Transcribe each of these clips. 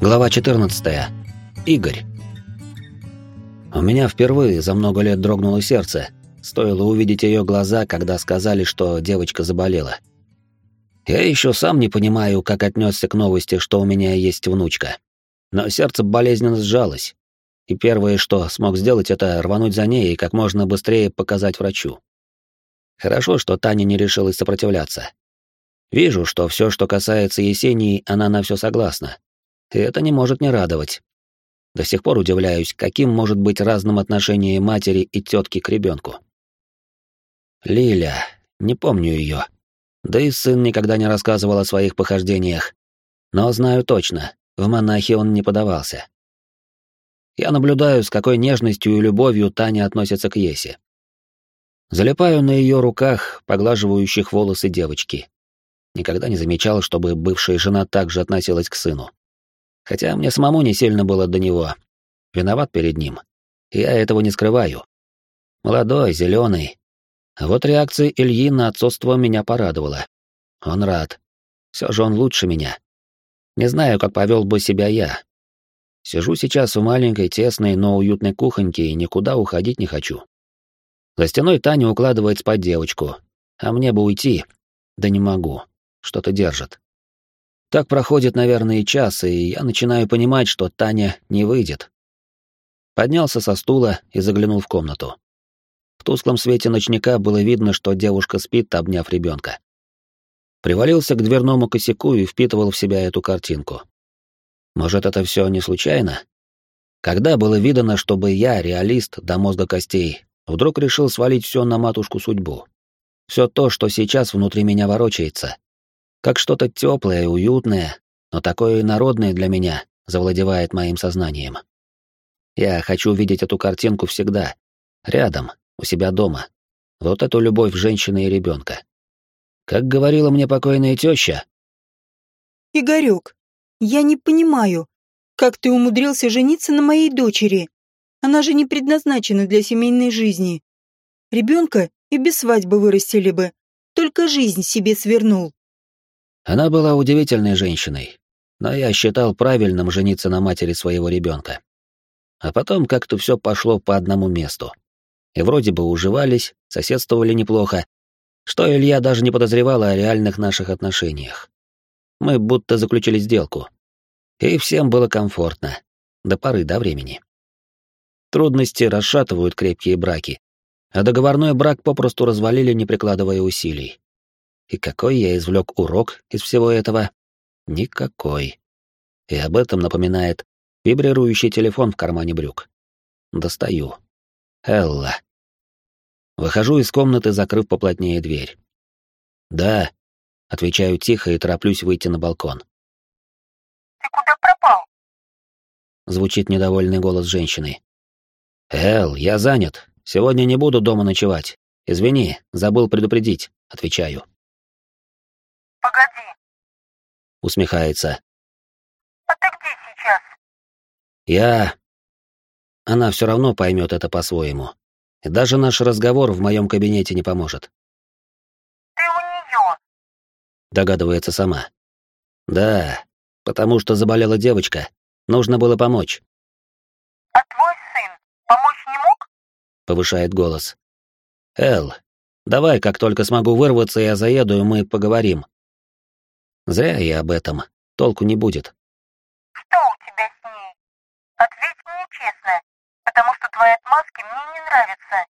Глава 14. Игорь. У меня впервые за много лет дрогнуло сердце. Стоило увидеть ее глаза, когда сказали, что девочка заболела. Я еще сам не понимаю, как отнесся к новости, что у меня есть внучка. Но сердце болезненно сжалось. И первое, что смог сделать, это рвануть за ней и как можно быстрее показать врачу. Хорошо, что Таня не решилась сопротивляться. Вижу, что все, что касается Есении, она на все согласна. И это не может не радовать. До сих пор удивляюсь, каким может быть разным отношение матери и тетки к ребенку. Лиля, не помню ее. Да и сын никогда не рассказывал о своих похождениях. Но знаю точно, в монахи он не подавался. Я наблюдаю, с какой нежностью и любовью Таня относится к Есе. Залипаю на ее руках, поглаживающих волосы девочки. Никогда не замечал, чтобы бывшая жена также относилась к сыну. Хотя мне самому не сильно было до него. Виноват перед ним. Я этого не скрываю. Молодой, зеленый. Вот реакция Ильи на отцовство меня порадовала. Он рад. Все же он лучше меня. Не знаю, как повел бы себя я. Сижу сейчас в маленькой, тесной, но уютной кухоньке и никуда уходить не хочу. За стеной Таня укладывает спать девочку. А мне бы уйти. Да не могу что-то держит. Так проходит, наверное, и час, и я начинаю понимать, что Таня не выйдет. Поднялся со стула и заглянул в комнату. В тусклом свете ночника было видно, что девушка спит, обняв ребенка. Привалился к дверному косяку и впитывал в себя эту картинку. Может, это все не случайно? Когда было видно, чтобы я, реалист до мозга костей, вдруг решил свалить все на матушку судьбу. Все то, что сейчас внутри меня ворочается, как что-то теплое, уютное, но такое народное для меня, завладевает моим сознанием. Я хочу видеть эту картинку всегда, рядом, у себя дома. Вот эту любовь женщины и ребенка. Как говорила мне покойная теща. Игорек, я не понимаю, как ты умудрился жениться на моей дочери. Она же не предназначена для семейной жизни. Ребенка и без свадьбы вырастили бы, только жизнь себе свернул. Она была удивительной женщиной, но я считал правильным жениться на матери своего ребенка. А потом как-то все пошло по одному месту. И вроде бы уживались, соседствовали неплохо, что Илья даже не подозревал о реальных наших отношениях. Мы будто заключили сделку. И всем было комфортно. До поры до времени. Трудности расшатывают крепкие браки, а договорной брак попросту развалили, не прикладывая усилий. И какой я извлек урок из всего этого? Никакой. И об этом напоминает вибрирующий телефон в кармане брюк. Достаю. Элла. Выхожу из комнаты, закрыв поплотнее дверь. «Да», — отвечаю тихо и тороплюсь выйти на балкон. «Ты куда пропал?» Звучит недовольный голос женщины. «Эл, я занят. Сегодня не буду дома ночевать. Извини, забыл предупредить», — отвечаю. Усмехается. А ты где сейчас? Я... Она все равно поймет это по-своему. И даже наш разговор в моем кабинете не поможет. Ты у нее. Догадывается сама. Да, потому что заболела девочка. Нужно было помочь. А твой сын помочь не мог? Повышает голос. Эл, давай, как только смогу вырваться, я заеду, и мы поговорим. Зря я об этом. Толку не будет. Что у тебя с ней? Ответь мне честно, потому что твои отмазки мне не нравятся.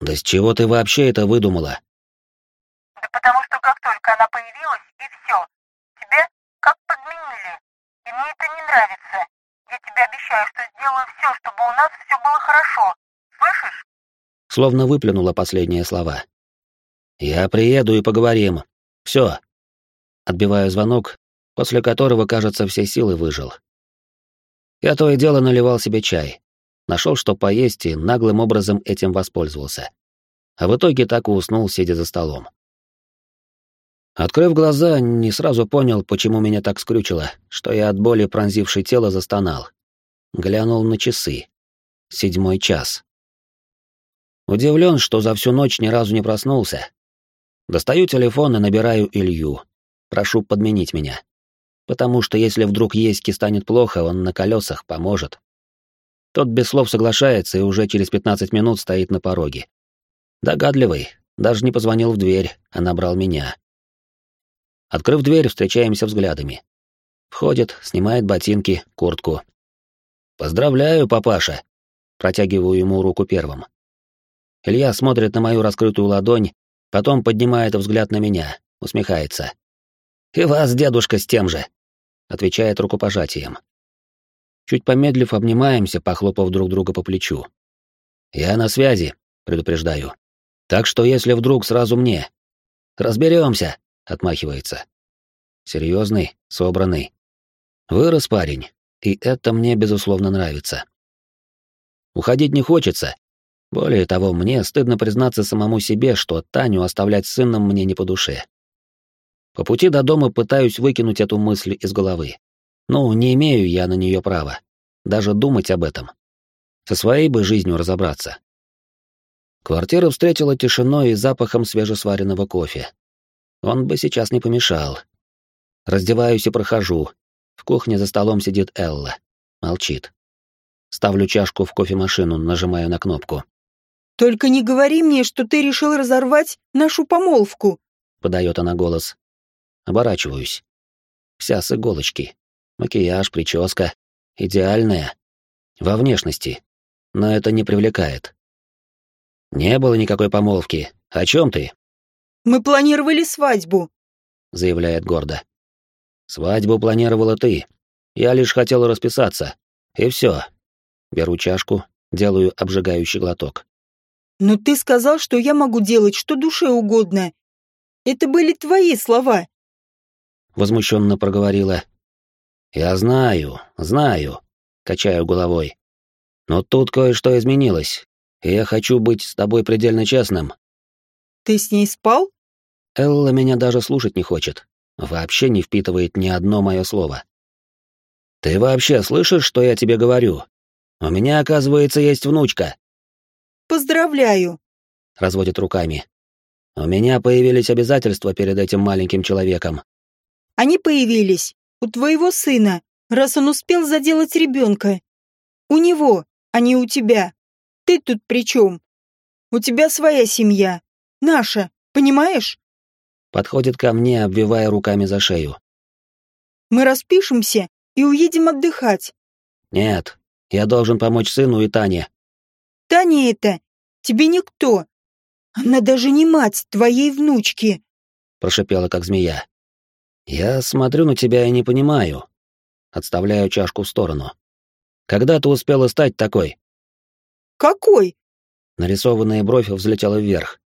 Да с чего ты вообще это выдумала? Да потому что как только она появилась, и все. Тебя как подменили. И мне это не нравится. Я тебе обещаю, что сделаю все, чтобы у нас все было хорошо. Слышишь? Словно выплюнула последние слова. Я приеду и поговорим. Все, Отбиваю звонок, после которого, кажется, все силы выжил. Я то и дело наливал себе чай. Нашел, что поесть, и наглым образом этим воспользовался. А в итоге так и уснул, сидя за столом. Открыв глаза, не сразу понял, почему меня так скрючило, что я от боли пронзившей тело застонал. Глянул на часы. Седьмой час. Удивлен, что за всю ночь ни разу не проснулся. Достаю телефон и набираю Илью. Прошу подменить меня. Потому что если вдруг Еське станет плохо, он на колесах поможет. Тот без слов соглашается и уже через 15 минут стоит на пороге. Догадливый, даже не позвонил в дверь, а набрал меня. Открыв дверь, встречаемся взглядами. Входит, снимает ботинки, куртку. «Поздравляю, папаша!» Протягиваю ему руку первым. Илья смотрит на мою раскрытую ладонь, потом поднимает взгляд на меня, усмехается. «И вас, дедушка, с тем же!» Отвечает рукопожатием. Чуть помедлив, обнимаемся, похлопав друг друга по плечу. «Я на связи», — предупреждаю. «Так что если вдруг, сразу мне». «Разберемся», — отмахивается. Серьезный, собранный. Вырос парень, и это мне, безусловно, нравится. Уходить не хочется. Более того, мне стыдно признаться самому себе, что Таню оставлять сыном мне не по душе. По пути до дома пытаюсь выкинуть эту мысль из головы. Ну, не имею я на нее права. Даже думать об этом. Со своей бы жизнью разобраться. Квартира встретила тишиной и запахом свежесваренного кофе. Он бы сейчас не помешал. Раздеваюсь и прохожу. В кухне за столом сидит Элла. Молчит. Ставлю чашку в кофемашину, нажимаю на кнопку. «Только не говори мне, что ты решил разорвать нашу помолвку!» — подает она голос. Оборачиваюсь. Вся с иголочки. Макияж, прическа. Идеальная. Во внешности. Но это не привлекает. Не было никакой помолвки. О чем ты? Мы планировали свадьбу, заявляет гордо. Свадьбу планировала ты. Я лишь хотел расписаться. И все. Беру чашку, делаю обжигающий глоток. Но ты сказал, что я могу делать что душе угодно. Это были твои слова. Возмущенно проговорила, «Я знаю, знаю», — качаю головой. «Но тут кое-что изменилось, и я хочу быть с тобой предельно честным». «Ты с ней спал?» Элла меня даже слушать не хочет, вообще не впитывает ни одно мое слово. «Ты вообще слышишь, что я тебе говорю? У меня, оказывается, есть внучка». «Поздравляю», — разводит руками. «У меня появились обязательства перед этим маленьким человеком». «Они появились, у твоего сына, раз он успел заделать ребенка. У него, а не у тебя. Ты тут при чем? У тебя своя семья. Наша, понимаешь? Подходит ко мне, обвивая руками за шею. Мы распишемся и уедем отдыхать. Нет, я должен помочь сыну и Тане. Таня это тебе никто. Она даже не мать твоей внучки. Прошипела, как змея. Я смотрю на тебя и не понимаю. Отставляю чашку в сторону. Когда ты успела стать такой? Какой? Нарисованная бровь взлетела вверх.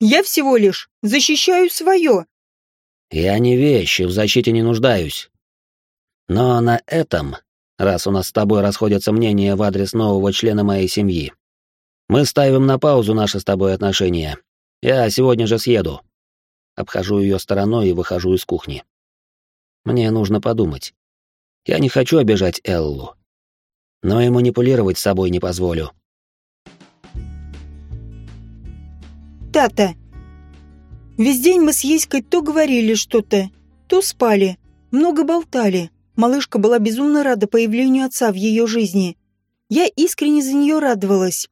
Я всего лишь защищаю свое. Я не вещь и в защите не нуждаюсь. Но на этом, раз у нас с тобой расходятся мнения в адрес нового члена моей семьи, мы ставим на паузу наши с тобой отношения. Я сегодня же съеду. Обхожу ее стороной и выхожу из кухни. Мне нужно подумать. Я не хочу обижать Эллу. Но и манипулировать собой не позволю. Тата. Весь день мы с Еськой то говорили что-то, то спали, много болтали. Малышка была безумно рада появлению отца в ее жизни. Я искренне за нее радовалась.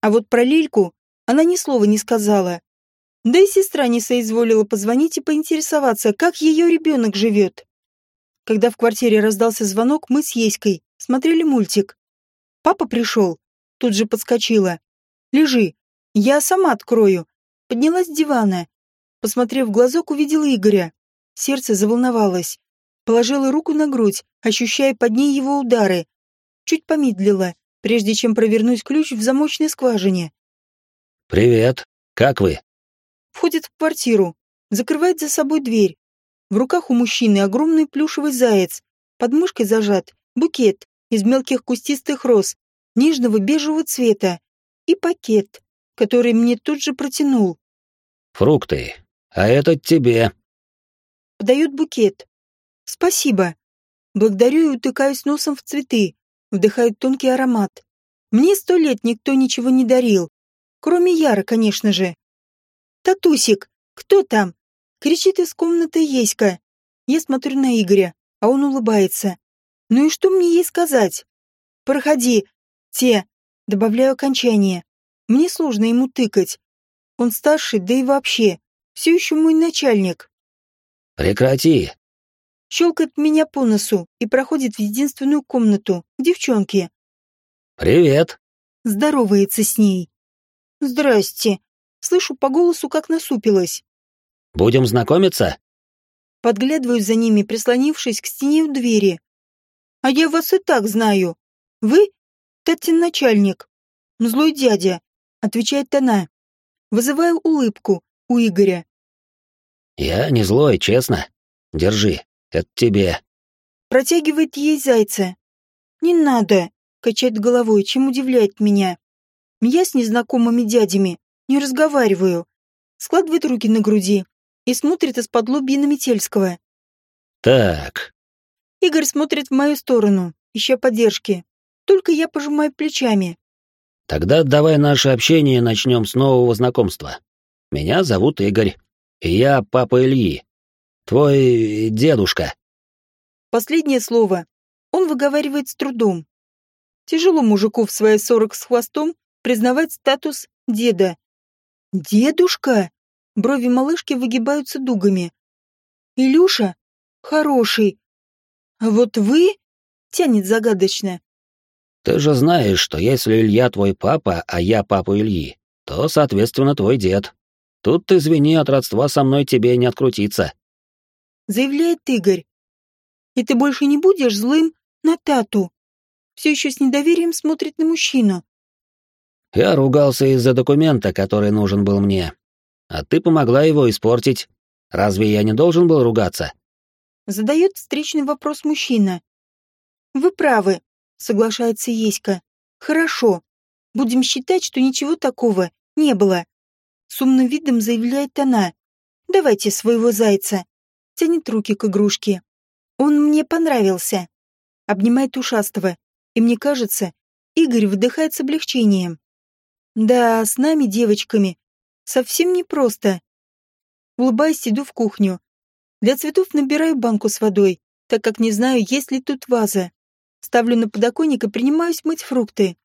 А вот про Лильку она ни слова не сказала. Да и сестра не соизволила позвонить и поинтересоваться, как ее ребенок живет. Когда в квартире раздался звонок, мы с Еськой смотрели мультик. Папа пришел, тут же подскочила. «Лежи, я сама открою». Поднялась с дивана. Посмотрев в глазок, увидела Игоря. Сердце заволновалось. Положила руку на грудь, ощущая под ней его удары. Чуть помедлила, прежде чем провернуть ключ в замочной скважине. «Привет, как вы?» Входит в квартиру, закрывает за собой дверь. В руках у мужчины огромный плюшевый заяц, под мышкой зажат букет из мелких кустистых роз нежного бежевого цвета и пакет, который мне тут же протянул. «Фрукты. А это тебе». Подает букет. «Спасибо». Благодарю и утыкаюсь носом в цветы, вдыхаю тонкий аромат. Мне сто лет никто ничего не дарил. Кроме Яра, конечно же. «Татусик, кто там?» Кричит из комнаты Еська. Я смотрю на Игоря. а он улыбается. Ну и что мне ей сказать? Проходи, те, добавляю окончание. Мне сложно ему тыкать. Он старший, да и вообще, все еще мой начальник. Прекрати. Щелкает меня по носу и проходит в единственную комнату, к девчонке. Привет. Здоровается с ней. Здрасте. Слышу по голосу, как насупилась. Будем знакомиться? Подглядываю за ними, прислонившись к стене у двери. А я вас и так знаю. Вы Татин начальник. Злой дядя, отвечает она. Вызываю улыбку у Игоря. Я не злой, честно. Держи, это тебе. Протягивает ей зайца. Не надо, качает головой, чем удивляет меня. Я с незнакомыми дядями не разговариваю. Складывает руки на груди и смотрит из-под лобья на Метельского. Так. Игорь смотрит в мою сторону, ища поддержки. Только я пожимаю плечами. Тогда давай наше общение начнем с нового знакомства. Меня зовут Игорь, и я папа Ильи. Твой дедушка. Последнее слово он выговаривает с трудом. Тяжело мужику в свои сорок с хвостом признавать статус деда. Дедушка? Брови малышки выгибаются дугами. Илюша? Хороший. А вот вы? Тянет загадочно. Ты же знаешь, что если Илья твой папа, а я папа Ильи, то, соответственно, твой дед. Тут извини, от родства со мной тебе не открутиться. Заявляет Игорь. И ты больше не будешь злым на Тату. Все еще с недоверием смотрит на мужчину. Я ругался из-за документа, который нужен был мне. А ты помогла его испортить. Разве я не должен был ругаться? Задает встречный вопрос мужчина. Вы правы, соглашается Еська. Хорошо. Будем считать, что ничего такого не было. С умным видом заявляет она. Давайте своего зайца. Тянет руки к игрушке. Он мне понравился. Обнимает ушастого. И мне кажется, Игорь выдыхает с облегчением. Да, с нами, девочками, совсем непросто. Улыбаясь, иду в кухню. Для цветов набираю банку с водой, так как не знаю, есть ли тут ваза. Ставлю на подоконник и принимаюсь мыть фрукты.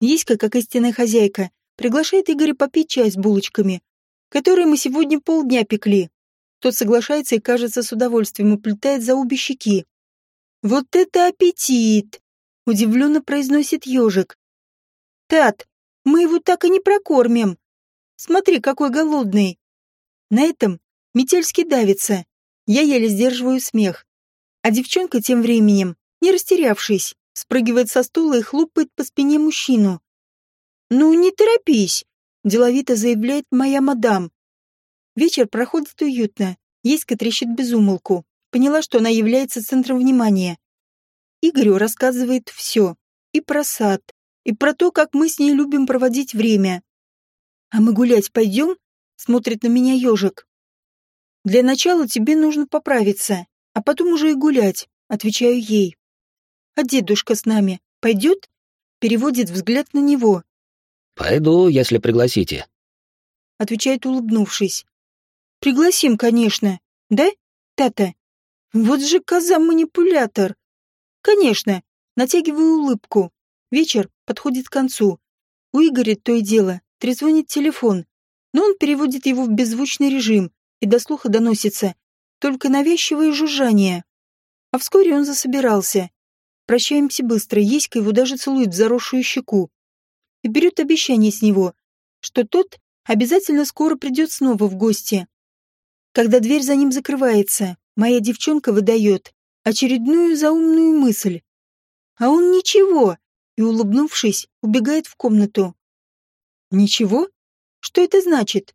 Еська, как истинная хозяйка, приглашает Игоря попить чай с булочками, которые мы сегодня полдня пекли. Тот соглашается и, кажется, с удовольствием уплетает за обе щеки. «Вот это аппетит!» — удивленно произносит ежик. «Тат, мы его так и не прокормим. Смотри, какой голодный!» На этом Метельский давится. Я еле сдерживаю смех. А девчонка тем временем не растерявшись, спрыгивает со стула и хлопает по спине мужчину. «Ну, не торопись», — деловито заявляет моя мадам. Вечер проходит уютно. Еська трещит без умолку. Поняла, что она является центром внимания. Игорю рассказывает все. И про сад, и про то, как мы с ней любим проводить время. «А мы гулять пойдем?» — смотрит на меня ежик. «Для начала тебе нужно поправиться, а потом уже и гулять», — отвечаю ей. А дедушка с нами пойдет? Переводит взгляд на него. Пойду, если пригласите. Отвечает, улыбнувшись. Пригласим, конечно. Да, Тата? Вот же коза-манипулятор. Конечно. Натягиваю улыбку. Вечер подходит к концу. У Игоря то и дело. Трезвонит телефон. Но он переводит его в беззвучный режим, и до слуха доносится только навязчивое жужжание. А вскоре он засобирался. Прощаемся быстро, Еська его даже целует в заросшую щеку. И берет обещание с него, что тот обязательно скоро придет снова в гости. Когда дверь за ним закрывается, моя девчонка выдает очередную заумную мысль. А он ничего, и, улыбнувшись, убегает в комнату. Ничего? Что это значит?